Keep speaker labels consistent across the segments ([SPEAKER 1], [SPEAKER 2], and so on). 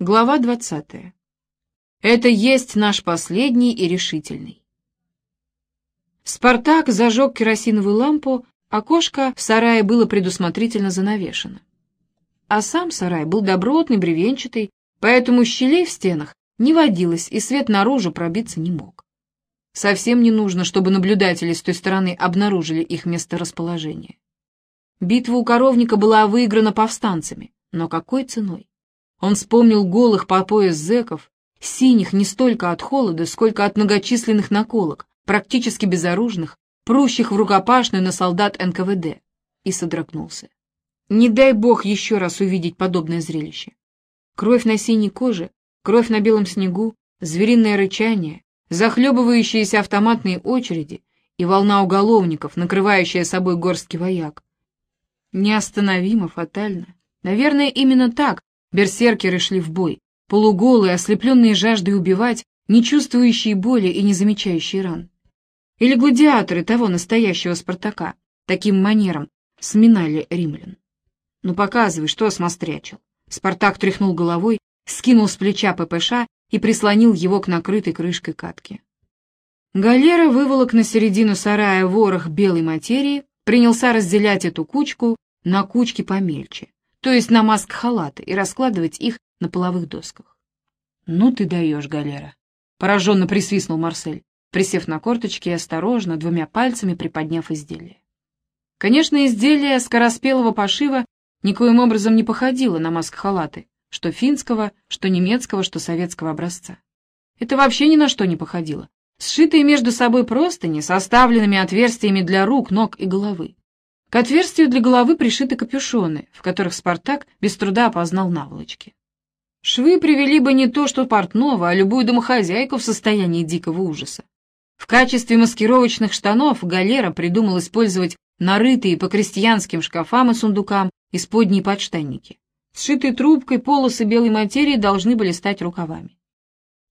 [SPEAKER 1] Глава 20. Это есть наш последний и решительный. Спартак зажег керосиновую лампу, окошко в сарае было предусмотрительно занавешено. А сам сарай был добротный, бревенчатый, поэтому щелей в стенах не водилось, и свет наружу пробиться не мог. Совсем не нужно, чтобы наблюдатели с той стороны обнаружили их месторасположение. Битва у коровника была выиграна повстанцами, но какой ценой? Он вспомнил голых по пояс зэков, синих не столько от холода, сколько от многочисленных наколок, практически безоружных, прущих в рукопашную на солдат НКВД, и содрогнулся. Не дай бог еще раз увидеть подобное зрелище. Кровь на синей коже, кровь на белом снегу, звериное рычание, захлебывающиеся автоматные очереди и волна уголовников, накрывающая собой горстки вояк. Неостановимо, фатально. Наверное, именно так Берсеркеры шли в бой, полуголые, ослепленные жаждой убивать, не чувствующие боли и не замечающие ран. Или гладиаторы того настоящего Спартака, таким манером, сминали римлян. «Ну показывай, что смострячил». Спартак тряхнул головой, скинул с плеча ППШ и прислонил его к накрытой крышкой катки. Галера выволок на середину сарая ворох белой материи, принялся разделять эту кучку на кучки помельче то есть на маск-халаты, и раскладывать их на половых досках. «Ну ты даешь, галера!» — пораженно присвистнул Марсель, присев на корточки и осторожно, двумя пальцами приподняв изделие. Конечно, изделие скороспелого пошива никоим образом не походило на маск-халаты, что финского, что немецкого, что советского образца. Это вообще ни на что не походило. Сшитые между собой простыни, составленными отверстиями для рук, ног и головы. К отверстию для головы пришиты капюшоны, в которых Спартак без труда опознал наволочки. Швы привели бы не то что портного, а любую домохозяйку в состоянии дикого ужаса. В качестве маскировочных штанов галера придумал использовать нарытые по крестьянским шкафам и сундукам исподние подштанники. Сшитые трубкой полосы белой материи должны были стать рукавами.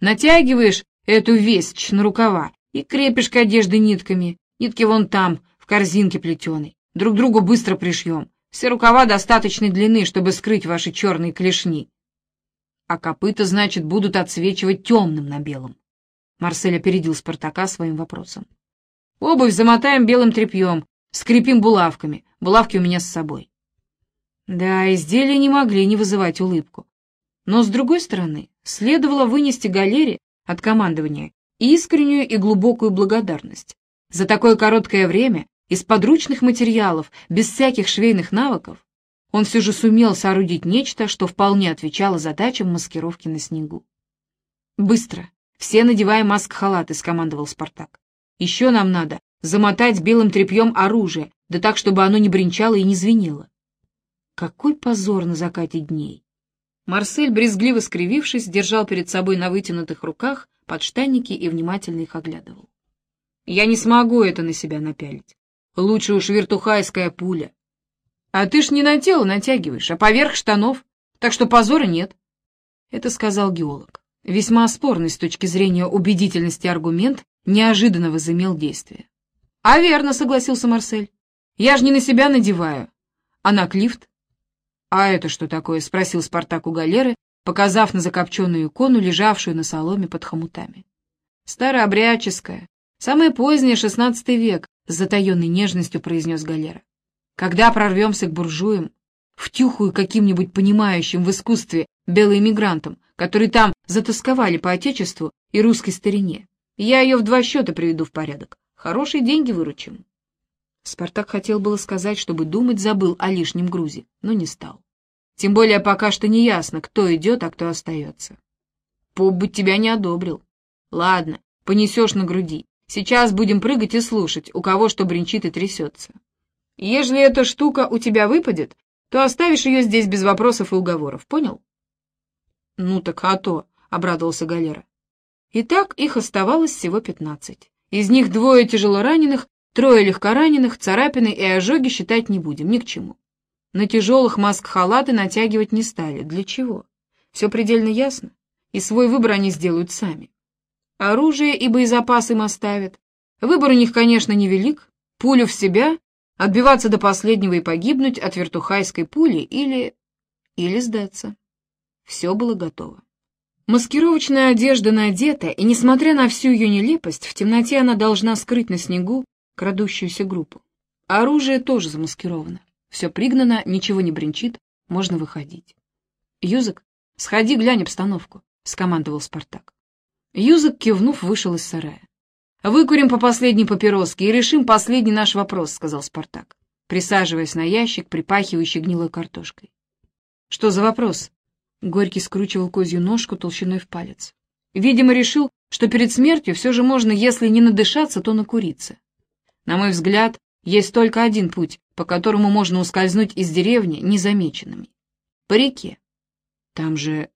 [SPEAKER 1] Натягиваешь эту вещь на рукава и крепишь к одежде нитками, нитки вон там, в корзинке плетеной. Друг другу быстро пришьем. Все рукава достаточной длины, чтобы скрыть ваши черные клешни. А копыта, значит, будут отсвечивать темным на белом. Марсель опередил Спартака своим вопросом. Обувь замотаем белым тряпьем, скрепим булавками. Булавки у меня с собой. Да, изделия не могли не вызывать улыбку. Но, с другой стороны, следовало вынести галере от командования искреннюю и глубокую благодарность. За такое короткое время из подручных материалов, без всяких швейных навыков, он все же сумел соорудить нечто, что вполне отвечало задачам маскировки на снегу. «Быстро! Все надеваем маск-халаты», — скомандовал Спартак. «Еще нам надо замотать белым тряпьем оружие, да так, чтобы оно не бренчало и не звенело». Какой позор на закате дней! Марсель, брезгливо скривившись, держал перед собой на вытянутых руках подштанники и внимательно их оглядывал. «Я не смогу это на себя напялить. Лучше уж вертухайская пуля. А ты ж не на тело натягиваешь, а поверх штанов, так что позора нет. Это сказал геолог. Весьма спорный с точки зрения убедительности аргумент неожиданно возымел действие. — А верно, — согласился Марсель. — Я ж не на себя надеваю, а на клифт. — А это что такое? — спросил Спартак у галеры, показав на закопченную икону, лежавшую на соломе под хомутами. — Старообрядческая, самое позднее, шестнадцатый век, — с затаенной нежностью произнес Галера. «Когда прорвемся к буржуям, втюхаю каким-нибудь понимающим в искусстве белоэмигрантам, которые там затасковали по отечеству и русской старине. Я ее в два счета приведу в порядок. Хорошие деньги выручим». Спартак хотел было сказать, чтобы думать забыл о лишнем грузе, но не стал. Тем более пока что не ясно, кто идет, а кто остается. Поп бы тебя не одобрил. Ладно, понесешь на груди. Сейчас будем прыгать и слушать, у кого что бренчит и трясется. Ежели эта штука у тебя выпадет, то оставишь ее здесь без вопросов и уговоров, понял? — Ну так а то, — обрадовался Галера. Итак, их оставалось всего пятнадцать. Из них двое тяжело раненых, трое легкораненых, царапины и ожоги считать не будем, ни к чему. На тяжелых маск-халаты натягивать не стали. Для чего? Все предельно ясно, и свой выбор они сделают сами. Оружие и боезапас им оставят. Выбор у них, конечно, невелик. Пулю в себя, отбиваться до последнего и погибнуть от вертухайской пули или... или сдаться. Все было готово. Маскировочная одежда надета, и, несмотря на всю ее нелепость, в темноте она должна скрыть на снегу крадущуюся группу. оружие тоже замаскировано. Все пригнано, ничего не бренчит, можно выходить. «Юзак, сходи, глянь обстановку», — скомандовал Спартак. Юзак, кивнув, вышел из сарая. «Выкурим по последней папироске и решим последний наш вопрос», — сказал Спартак, присаживаясь на ящик, припахивающий гнилой картошкой. «Что за вопрос?» Горький скручивал козью ножку толщиной в палец. Видимо, решил, что перед смертью все же можно, если не надышаться, то накуриться. На мой взгляд, есть только один путь, по которому можно ускользнуть из деревни незамеченными. По реке. Там же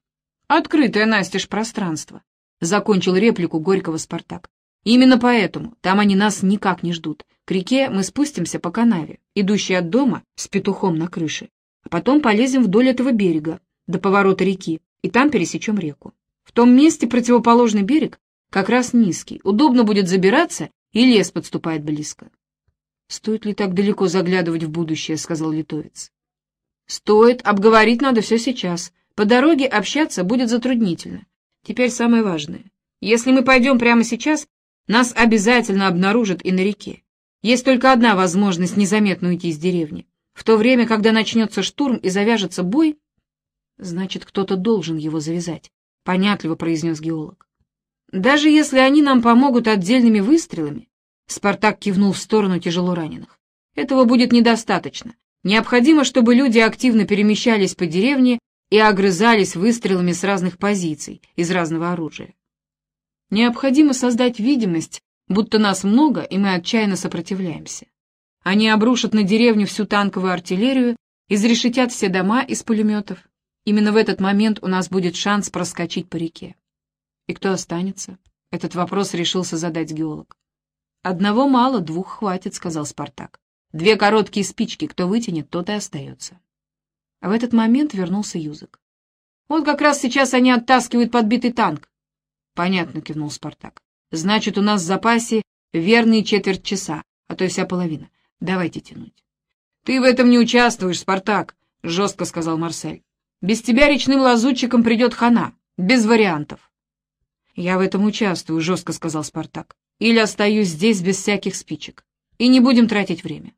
[SPEAKER 1] открытое настежь пространство. Закончил реплику Горького Спартак. Именно поэтому там они нас никак не ждут. К реке мы спустимся по канаве, идущей от дома с петухом на крыше, а потом полезем вдоль этого берега, до поворота реки, и там пересечем реку. В том месте противоположный берег как раз низкий, удобно будет забираться, и лес подступает близко. «Стоит ли так далеко заглядывать в будущее?» — сказал литовец. «Стоит, обговорить надо все сейчас. По дороге общаться будет затруднительно. Теперь самое важное. Если мы пойдем прямо сейчас, нас обязательно обнаружат и на реке. Есть только одна возможность незаметно уйти из деревни. В то время, когда начнется штурм и завяжется бой, Значит, кто-то должен его завязать, — понятливо произнес геолог. Даже если они нам помогут отдельными выстрелами, Спартак кивнул в сторону тяжело раненых, этого будет недостаточно. Необходимо, чтобы люди активно перемещались по деревне и огрызались выстрелами с разных позиций, из разного оружия. Необходимо создать видимость, будто нас много, и мы отчаянно сопротивляемся. Они обрушат на деревню всю танковую артиллерию, изрешетят все дома из пулеметов, Именно в этот момент у нас будет шанс проскочить по реке. И кто останется? Этот вопрос решился задать геолог. «Одного мало, двух хватит», — сказал Спартак. «Две короткие спички, кто вытянет, тот и остается». А в этот момент вернулся Юзак. «Вот как раз сейчас они оттаскивают подбитый танк». «Понятно», — кивнул Спартак. «Значит, у нас в запасе верные четверть часа, а то и вся половина. Давайте тянуть». «Ты в этом не участвуешь, Спартак», — жестко сказал Марсель. Без тебя речным лазутчикам придет хана. Без вариантов. Я в этом участвую, жестко сказал Спартак. Или остаюсь здесь без всяких спичек. И не будем тратить время.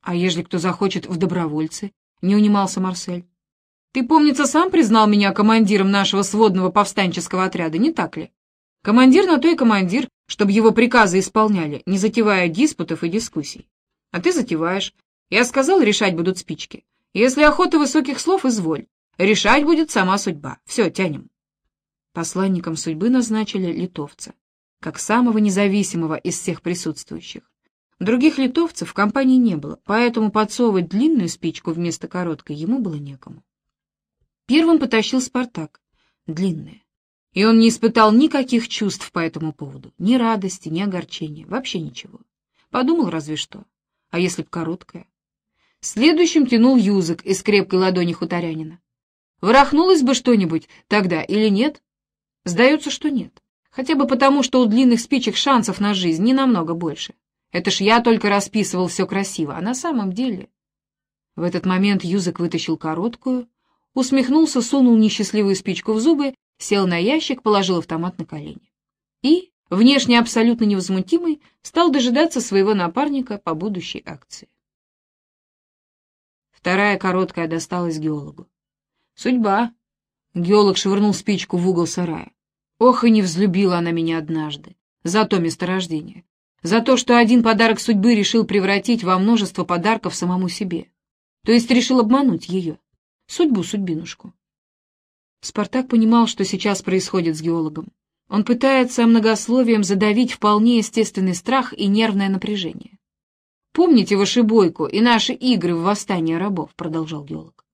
[SPEAKER 1] А ежели кто захочет в добровольцы? Не унимался Марсель. Ты, помнится, сам признал меня командиром нашего сводного повстанческого отряда, не так ли? Командир на то и командир, чтобы его приказы исполняли, не затевая диспутов и дискуссий. А ты затеваешь. Я сказал, решать будут спички. Если охота высоких слов, изволь. Решать будет сама судьба. Все, тянем. Посланником судьбы назначили литовца, как самого независимого из всех присутствующих. Других литовцев в компании не было, поэтому подсовывать длинную спичку вместо короткой ему было некому. Первым потащил Спартак, длинная, и он не испытал никаких чувств по этому поводу, ни радости, ни огорчения, вообще ничего. Подумал разве что, а если б короткая? Следующим тянул юзык из крепкой ладони хуторянина. Ворохнулось бы что-нибудь тогда или нет? Сдается, что нет. Хотя бы потому, что у длинных спичек шансов на жизнь не намного больше. Это ж я только расписывал все красиво, а на самом деле... В этот момент Юзек вытащил короткую, усмехнулся, сунул несчастливую спичку в зубы, сел на ящик, положил автомат на колени. И, внешне абсолютно невозмутимый, стал дожидаться своего напарника по будущей акции. Вторая короткая досталась геологу. Судьба. Геолог швырнул спичку в угол сарая. Ох, и не взлюбила она меня однажды. За то месторождение. За то, что один подарок судьбы решил превратить во множество подарков самому себе. То есть решил обмануть ее. Судьбу-судьбинушку. Спартак понимал, что сейчас происходит с геологом. Он пытается многословием задавить вполне естественный страх и нервное напряжение. «Помните вошибойку и наши игры в восстание рабов?» — продолжал геолог.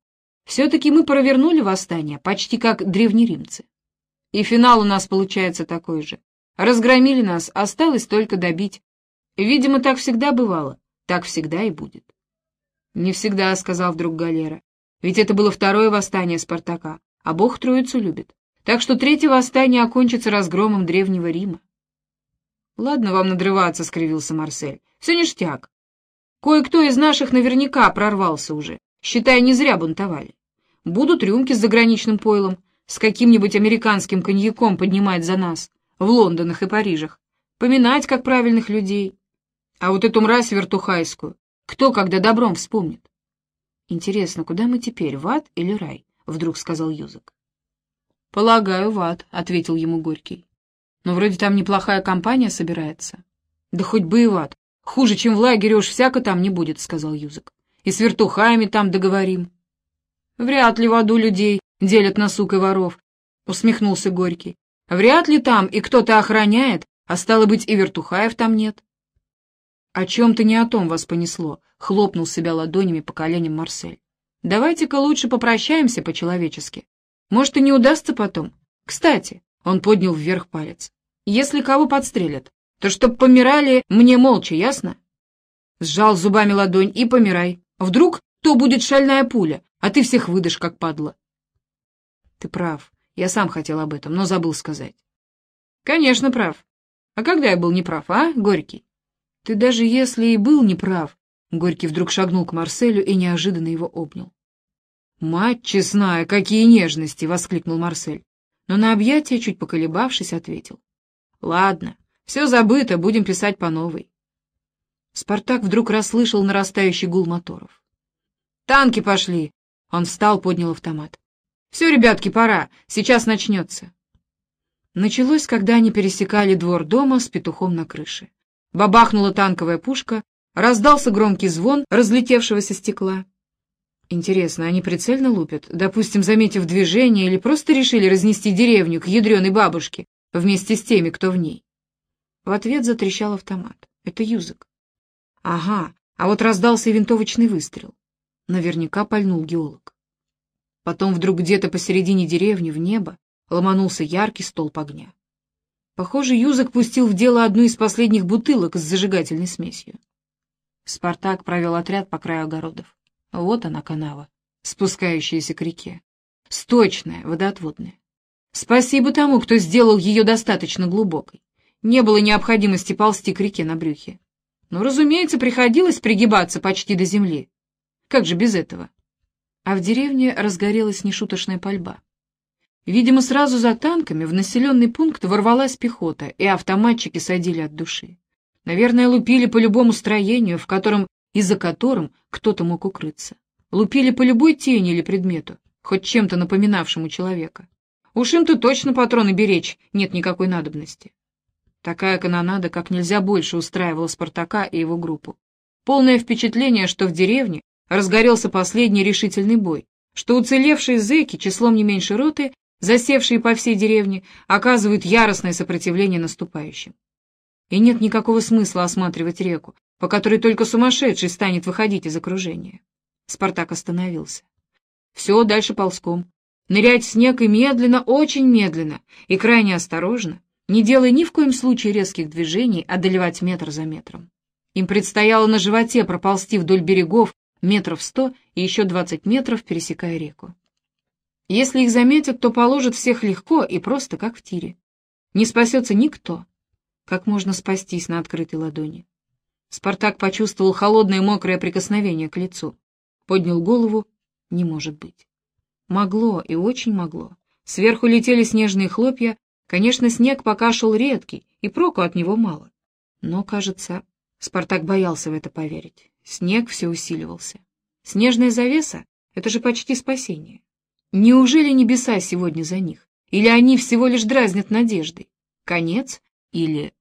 [SPEAKER 1] Все-таки мы провернули восстание, почти как древнеримцы. И финал у нас получается такой же. Разгромили нас, осталось только добить. Видимо, так всегда бывало, так всегда и будет. «Не всегда», — сказал вдруг Галера. «Ведь это было второе восстание Спартака, а Бог Троицу любит. Так что третье восстание окончится разгромом Древнего Рима». «Ладно вам надрываться», — скривился Марсель. «Все ништяк. Кое-кто из наших наверняка прорвался уже. Считай, не зря бунтовали. Будут рюмки с заграничным пойлом, с каким-нибудь американским коньяком поднимать за нас в Лондонах и Парижах, поминать как правильных людей. А вот эту мразь вертухайскую кто когда добром вспомнит? Интересно, куда мы теперь, в ад или рай? Вдруг сказал Юзак. Полагаю, в ад, ответил ему Горький. Но вроде там неплохая компания собирается. Да хоть бы и в ад. Хуже, чем в лагере уж всяко там не будет, сказал Юзак. И с вертухаями там договорим. Вряд ли в аду людей делят на сук и воров, усмехнулся Горький. Вряд ли там и кто-то охраняет, а стало быть, и вертухаев там нет. «О чем-то не о том вас понесло», — хлопнул себя ладонями по коленям Марсель. «Давайте-ка лучше попрощаемся по-человечески. Может, и не удастся потом. Кстати», — он поднял вверх палец, — «если кого подстрелят, то чтоб помирали мне молча, ясно?» Сжал зубами ладонь и помирай. Вдруг то будет шальная пуля, а ты всех выдашь, как падла. Ты прав. Я сам хотел об этом, но забыл сказать. Конечно, прав. А когда я был неправ, а, Горький? Ты даже если и был неправ, Горький вдруг шагнул к Марселю и неожиданно его обнял. «Мать честная, какие нежности!» — воскликнул Марсель. Но на объятие, чуть поколебавшись, ответил. «Ладно, все забыто, будем писать по новой». Спартак вдруг расслышал нарастающий гул моторов. «Танки пошли!» Он встал, поднял автомат. «Все, ребятки, пора, сейчас начнется». Началось, когда они пересекали двор дома с петухом на крыше. Бабахнула танковая пушка, раздался громкий звон разлетевшегося стекла. Интересно, они прицельно лупят, допустим, заметив движение, или просто решили разнести деревню к ядреной бабушке вместе с теми, кто в ней? В ответ затрещал автомат. Это Юзак. Ага, а вот раздался и винтовочный выстрел. Наверняка пальнул геолог. Потом вдруг где-то посередине деревни в небо ломанулся яркий столб огня. Похоже, Юзак пустил в дело одну из последних бутылок с зажигательной смесью. Спартак провел отряд по краю огородов. Вот она, канава, спускающаяся к реке. Сточная, водоотводная. Спасибо тому, кто сделал ее достаточно глубокой. Не было необходимости ползти к реке на брюхе. Но, разумеется, приходилось пригибаться почти до земли. Как же без этого? А в деревне разгорелась нешуточная пальба. Видимо, сразу за танками в населенный пункт ворвалась пехота, и автоматчики садили от души. Наверное, лупили по любому строению, в котором и за которым кто-то мог укрыться. Лупили по любой тени или предмету, хоть чем-то напоминавшему человека. Уж им-то точно патроны беречь нет никакой надобности. Такая канонада как нельзя больше устраивала Спартака и его группу. Полное впечатление, что в деревне разгорелся последний решительный бой, что уцелевшие зэки числом не меньше роты засевшие по всей деревне, оказывают яростное сопротивление наступающим. И нет никакого смысла осматривать реку, по которой только сумасшедший станет выходить из окружения. Спартак остановился. Все дальше ползком. Нырять в снег и медленно, очень медленно и крайне осторожно, не делая ни в коем случае резких движений, одолевать метр за метром. Им предстояло на животе проползти вдоль берегов метров сто и еще двадцать метров, пересекая реку. Если их заметят, то положат всех легко и просто, как в тире. Не спасется никто. Как можно спастись на открытой ладони? Спартак почувствовал холодное мокрое прикосновение к лицу. Поднял голову. Не может быть. Могло и очень могло. Сверху летели снежные хлопья. Конечно, снег пока шел редкий, и проку от него мало. Но, кажется, Спартак боялся в это поверить. Снег все усиливался. Снежная завеса — это же почти спасение. Неужели небеса сегодня за них? Или они всего лишь дразнят надеждой? Конец или